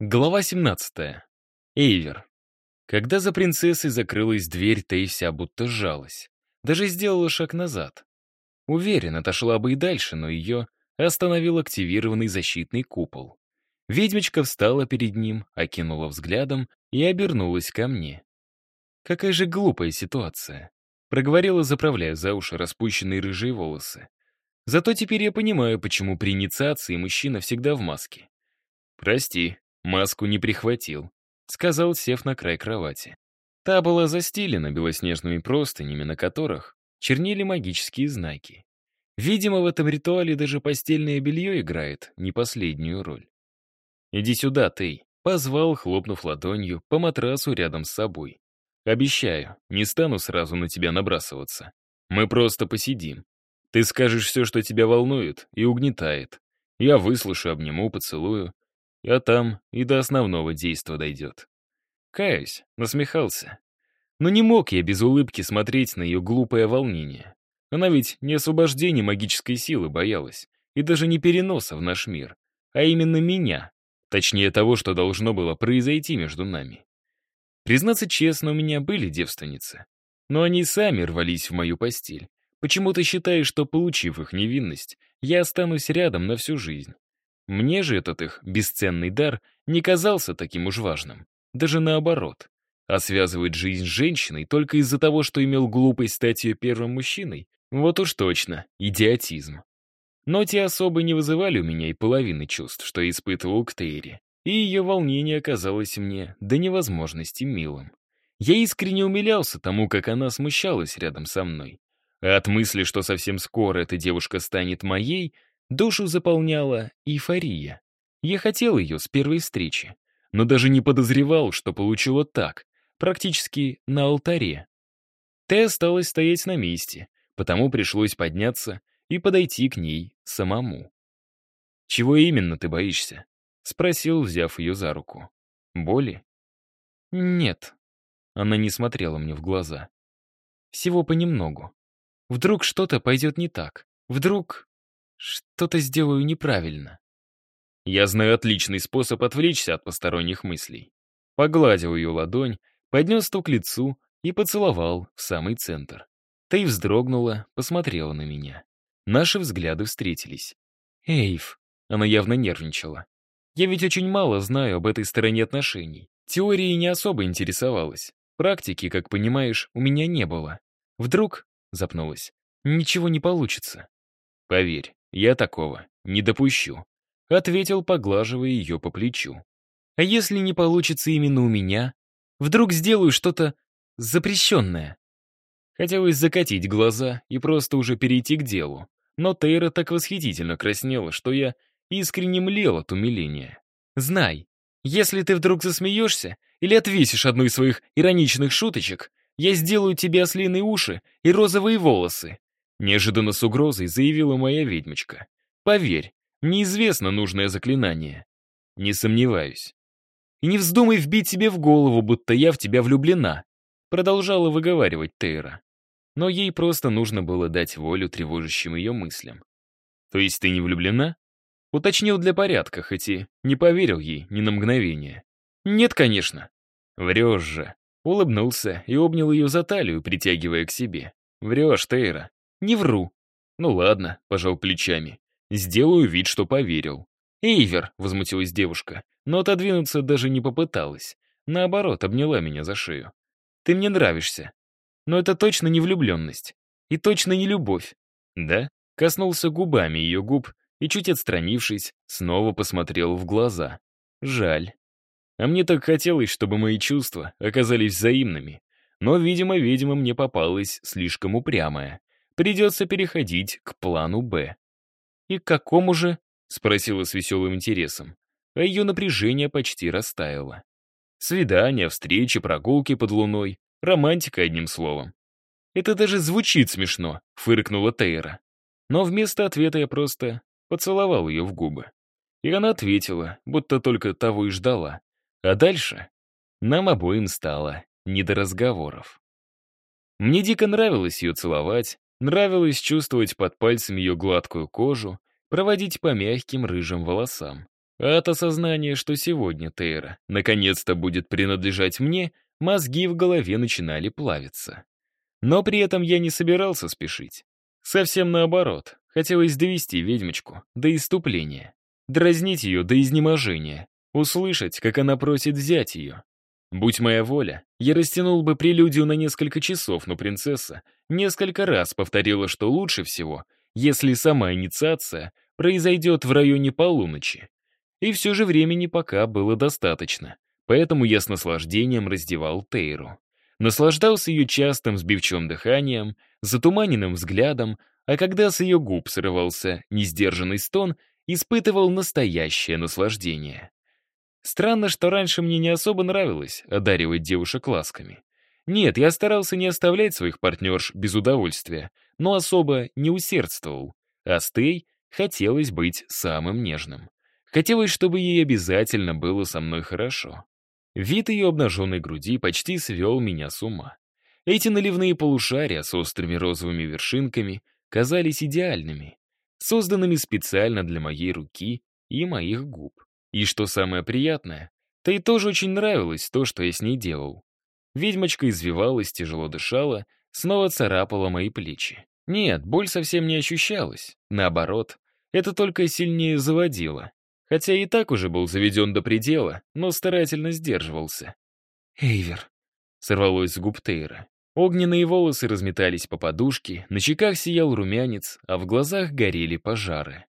Глава 17. Эйвер. Когда за принцессой закрылась дверь, Тей вся будто сжалась. Даже сделала шаг назад. Уверен, отошла бы и дальше, но ее остановил активированный защитный купол. Ведьмочка встала перед ним, окинула взглядом и обернулась ко мне. Какая же глупая ситуация. Проговорила, заправляя за уши распущенные рыжие волосы. Зато теперь я понимаю, почему при инициации мужчина всегда в маске. «Прости», Маску не прихватил, сказал, сев на край кровати. Та была застелена белоснежными простынями, на которых чернели магические знаки. Видимо, в этом ритуале даже постельное белье играет не последнюю роль. «Иди сюда, Тей», — позвал, хлопнув ладонью по матрасу рядом с собой. «Обещаю, не стану сразу на тебя набрасываться. Мы просто посидим. Ты скажешь все, что тебя волнует и угнетает. Я выслушаю, обниму, поцелую, а там и до основного действа дойдет. Каюсь, насмехался. Но не мог я без улыбки смотреть на ее глупое волнение. Она ведь не освобождения магической силы боялась, и даже не переноса в наш мир, а именно меня, точнее того, что должно было произойти между нами. Признаться честно, у меня были девственницы, но они сами рвались в мою постель, почему-то считая, что, получив их невинность, я останусь рядом на всю жизнь. Мне же этот их бесценный дар не казался таким уж важным. Даже наоборот. А связывать жизнь с женщиной только из-за того, что имел глупость стать ее первым мужчиной? Вот уж точно, идиотизм. Но те особо не вызывали у меня и половины чувств, что я испытывал к Тейре. И ее волнение оказалось мне до невозможности милым. Я искренне умилялся тому, как она смущалась рядом со мной. А от мысли, что совсем скоро эта девушка станет моей, Душу заполняла эйфория. Я хотел ее с первой встречи, но даже не подозревал, что получу вот так, практически на алтаре. Тэ осталась стоять на месте, потому пришлось подняться и подойти к ней самому. «Чего именно ты боишься?» — спросил, взяв ее за руку. «Боли?» «Нет». Она не смотрела мне в глаза. «Всего понемногу. Вдруг что-то пойдет не так. Вдруг что-то сделаю неправильно. Я знаю отличный способ отвлечься от посторонних мыслей. Погладил ее ладонь, поднес ту к лицу и поцеловал в самый центр. Та вздрогнула, посмотрела на меня. Наши взгляды встретились. «Эйв», она явно нервничала. «Я ведь очень мало знаю об этой стороне отношений. Теорией не особо интересовалась. Практики, как понимаешь, у меня не было. Вдруг, запнулась, ничего не получится. Поверь, «Я такого не допущу», — ответил, поглаживая ее по плечу. «А если не получится именно у меня? Вдруг сделаю что-то запрещенное?» Хотелось закатить глаза и просто уже перейти к делу, но Тейра так восхитительно краснела, что я искренне млел от умиления. «Знай, если ты вдруг засмеешься или отвесишь одну из своих ироничных шуточек, я сделаю тебе ослиные уши и розовые волосы, Неожиданно с угрозой заявила моя ведьмочка. «Поверь, неизвестно нужное заклинание». «Не сомневаюсь». «И не вздумай вбить себе в голову, будто я в тебя влюблена», продолжала выговаривать Тейра. Но ей просто нужно было дать волю тревожащим ее мыслям. «То есть ты не влюблена?» Уточнил для порядка, хоть и не поверил ей ни на мгновение. «Нет, конечно». «Врешь же». Улыбнулся и обнял ее за талию, притягивая к себе. «Врешь, Тейра. Не вру. Ну ладно, пожал плечами. Сделаю вид, что поверил. Эйвер, возмутилась девушка, но отодвинуться даже не попыталась. Наоборот, обняла меня за шею. Ты мне нравишься. Но это точно не влюбленность. И точно не любовь. Да? Коснулся губами ее губ и, чуть отстранившись, снова посмотрел в глаза. Жаль. А мне так хотелось, чтобы мои чувства оказались взаимными. Но, видимо, видимо, мне попалась слишком упрямая. Придется переходить к плану «Б». «И к какому же?» — спросила с веселым интересом. А ее напряжение почти растаяло. Свидания, встречи, прогулки под луной. Романтика, одним словом. «Это даже звучит смешно», — фыркнула Тейра. Но вместо ответа я просто поцеловал ее в губы. И она ответила, будто только того и ждала. А дальше нам обоим стало не до разговоров. Мне дико нравилось ее целовать, Нравилось чувствовать под пальцами ее гладкую кожу, проводить по мягким рыжим волосам. А от осознания, что сегодня Тейра наконец-то будет принадлежать мне, мозги в голове начинали плавиться. Но при этом я не собирался спешить. Совсем наоборот, хотелось довести ведьмочку до иступления, дразнить ее до изнеможения, услышать, как она просит взять ее. Будь моя воля, я растянул бы прелюдию на несколько часов, но принцесса несколько раз повторила, что лучше всего, если сама инициация произойдет в районе полуночи. И все же времени пока было достаточно, поэтому я с наслаждением раздевал Тейру. Наслаждался ее частым сбивчивым дыханием, затуманенным взглядом, а когда с ее губ срывался несдержанный стон, испытывал настоящее наслаждение. Странно, что раньше мне не особо нравилось одаривать девушек ласками. Нет, я старался не оставлять своих партнерш без удовольствия, но особо не усердствовал. А с Тей хотелось быть самым нежным. Хотелось, чтобы ей обязательно было со мной хорошо. Вид ее обнаженной груди почти свел меня с ума. Эти наливные полушария с острыми розовыми вершинками казались идеальными, созданными специально для моей руки и моих губ. И что самое приятное, то и тоже очень нравилось то, что я с ней делал. Ведьмочка извивалась, тяжело дышала, снова царапала мои плечи. Нет, боль совсем не ощущалась. Наоборот, это только сильнее заводило. Хотя и так уже был заведен до предела, но старательно сдерживался. «Эйвер», — сорвалось с губ Тейра. Огненные волосы разметались по подушке, на щеках сиял румянец, а в глазах горели пожары.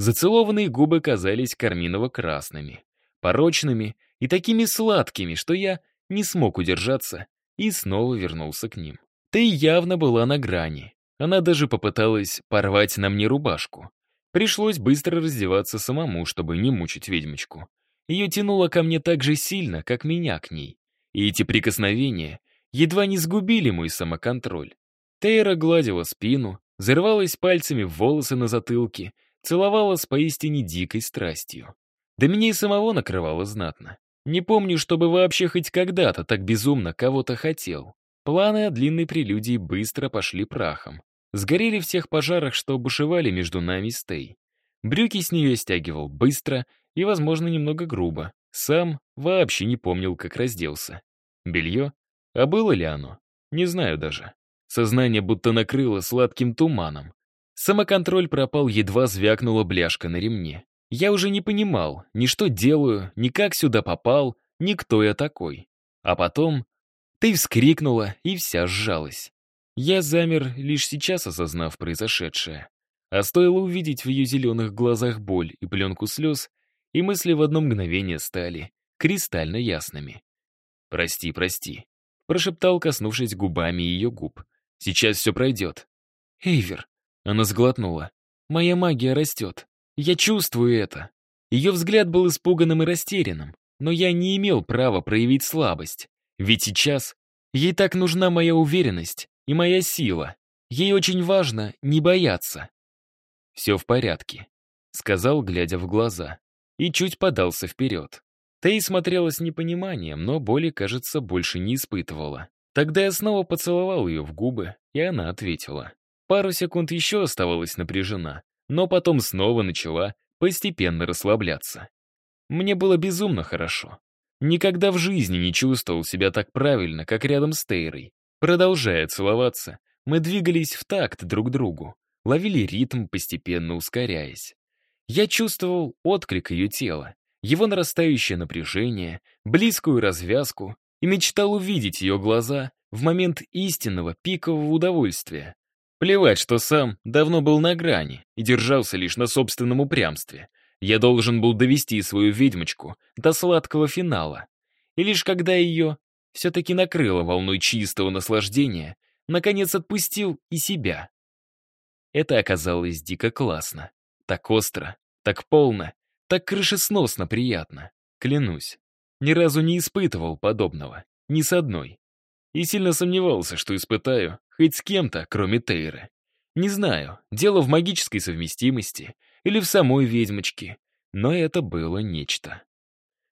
Зацелованные губы казались карминово-красными, порочными и такими сладкими, что я не смог удержаться и снова вернулся к ним. Ты явно была на грани. Она даже попыталась порвать на мне рубашку. Пришлось быстро раздеваться самому, чтобы не мучить ведьмочку. Ее тянуло ко мне так же сильно, как меня к ней. И эти прикосновения едва не сгубили мой самоконтроль. Тейра гладила спину, зарывалась пальцами в волосы на затылке, целовала с поистине дикой страстью. Да меня и самого накрывало знатно. Не помню, чтобы вообще хоть когда-то так безумно кого-то хотел. Планы о длинной прелюдии быстро пошли прахом. Сгорели в тех пожарах, что бушевали между нами с Тей. Брюки с нее стягивал быстро и, возможно, немного грубо. Сам вообще не помнил, как разделся. Белье? А было ли оно? Не знаю даже. Сознание будто накрыло сладким туманом. Самоконтроль пропал, едва звякнула бляшка на ремне. Я уже не понимал, ни что делаю, ни как сюда попал, ни кто я такой. А потом ты вскрикнула, и вся сжалась. Я замер, лишь сейчас осознав произошедшее. А стоило увидеть в ее зеленых глазах боль и пленку слез, и мысли в одно мгновение стали кристально ясными. «Прости, прости», — прошептал, коснувшись губами ее губ. «Сейчас все пройдет». «Эйвер», она сглотнула. «Моя магия растет. Я чувствую это». Ее взгляд был испуганным и растерянным, но я не имел права проявить слабость. Ведь сейчас ей так нужна моя уверенность и моя сила. Ей очень важно не бояться. «Все в порядке», — сказал, глядя в глаза, и чуть подался вперед. Тей смотрела с непониманием, но боли, кажется, больше не испытывала. Тогда я снова поцеловал ее в губы, и она ответила. Пару секунд еще оставалась напряжена, но потом снова начала постепенно расслабляться. Мне было безумно хорошо. Никогда в жизни не чувствовал себя так правильно, как рядом с Тейрой. Продолжая целоваться, мы двигались в такт друг другу, ловили ритм, постепенно ускоряясь. Я чувствовал отклик ее тела, его нарастающее напряжение, близкую развязку и мечтал увидеть ее глаза в момент истинного пикового удовольствия. Плевать, что сам давно был на грани и держался лишь на собственном упрямстве. Я должен был довести свою ведьмочку до сладкого финала. И лишь когда ее все-таки накрыло волной чистого наслаждения, наконец отпустил и себя. Это оказалось дико классно. Так остро, так полно, так крышесносно приятно. Клянусь, ни разу не испытывал подобного. Ни с одной. И сильно сомневался, что испытаю хоть с кем-то, кроме Тейры. Не знаю, дело в магической совместимости или в самой ведьмочке, но это было нечто.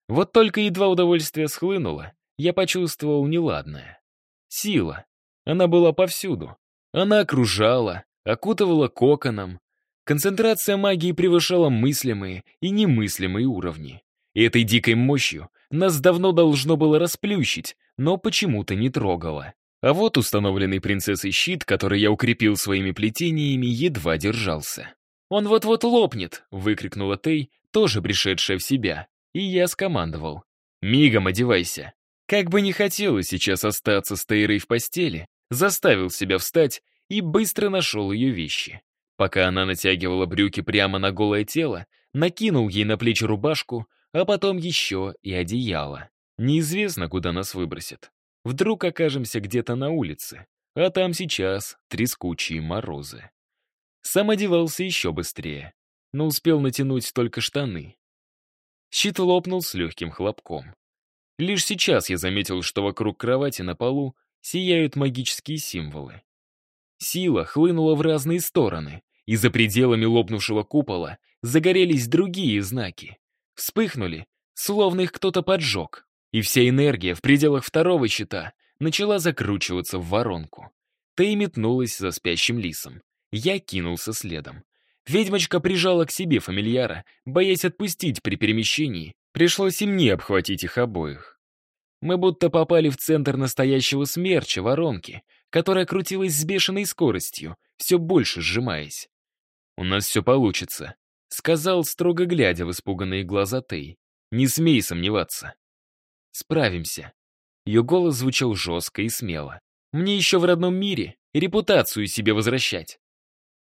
Вот только едва удовольствие схлынуло, я почувствовал неладное. Сила. Она была повсюду. Она окружала, окутывала коконом. Концентрация магии превышала мыслимые и немыслимые уровни. И этой дикой мощью нас давно должно было расплющить, но почему-то не трогало. А вот установленный принцессой щит, который я укрепил своими плетениями, едва держался. «Он вот-вот лопнет!» — выкрикнула Тей, тоже пришедшая в себя. И я скомандовал. «Мигом одевайся!» Как бы не хотелось сейчас остаться с Тейрой в постели, заставил себя встать и быстро нашел ее вещи. Пока она натягивала брюки прямо на голое тело, накинул ей на плечи рубашку, а потом еще и одеяло. Неизвестно, куда нас выбросит. Вдруг окажемся где-то на улице, а там сейчас трескучие морозы. Сам одевался еще быстрее, но успел натянуть только штаны. Щит лопнул с легким хлопком. Лишь сейчас я заметил, что вокруг кровати на полу сияют магические символы. Сила хлынула в разные стороны, и за пределами лопнувшего купола загорелись другие знаки. Вспыхнули, словно их кто-то поджег, и вся энергия в пределах второго щита начала закручиваться в воронку. Тей метнулась за спящим лисом. Я кинулся следом. Ведьмочка прижала к себе фамильяра, боясь отпустить при перемещении, пришлось и мне обхватить их обоих. Мы будто попали в центр настоящего смерча воронки, которая крутилась с бешеной скоростью, все больше сжимаясь. «У нас все получится», — сказал, строго глядя в испуганные глаза Тей. «Не смей сомневаться». «Справимся». Ее голос звучал жестко и смело. «Мне еще в родном мире репутацию себе возвращать».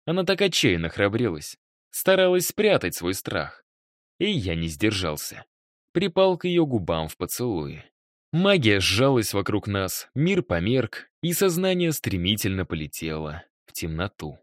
Она так отчаянно храбрилась, старалась спрятать свой страх. И я не сдержался. Припал к ее губам в поцелуе. Магия сжалась вокруг нас, мир померк, и сознание стремительно полетело в темноту.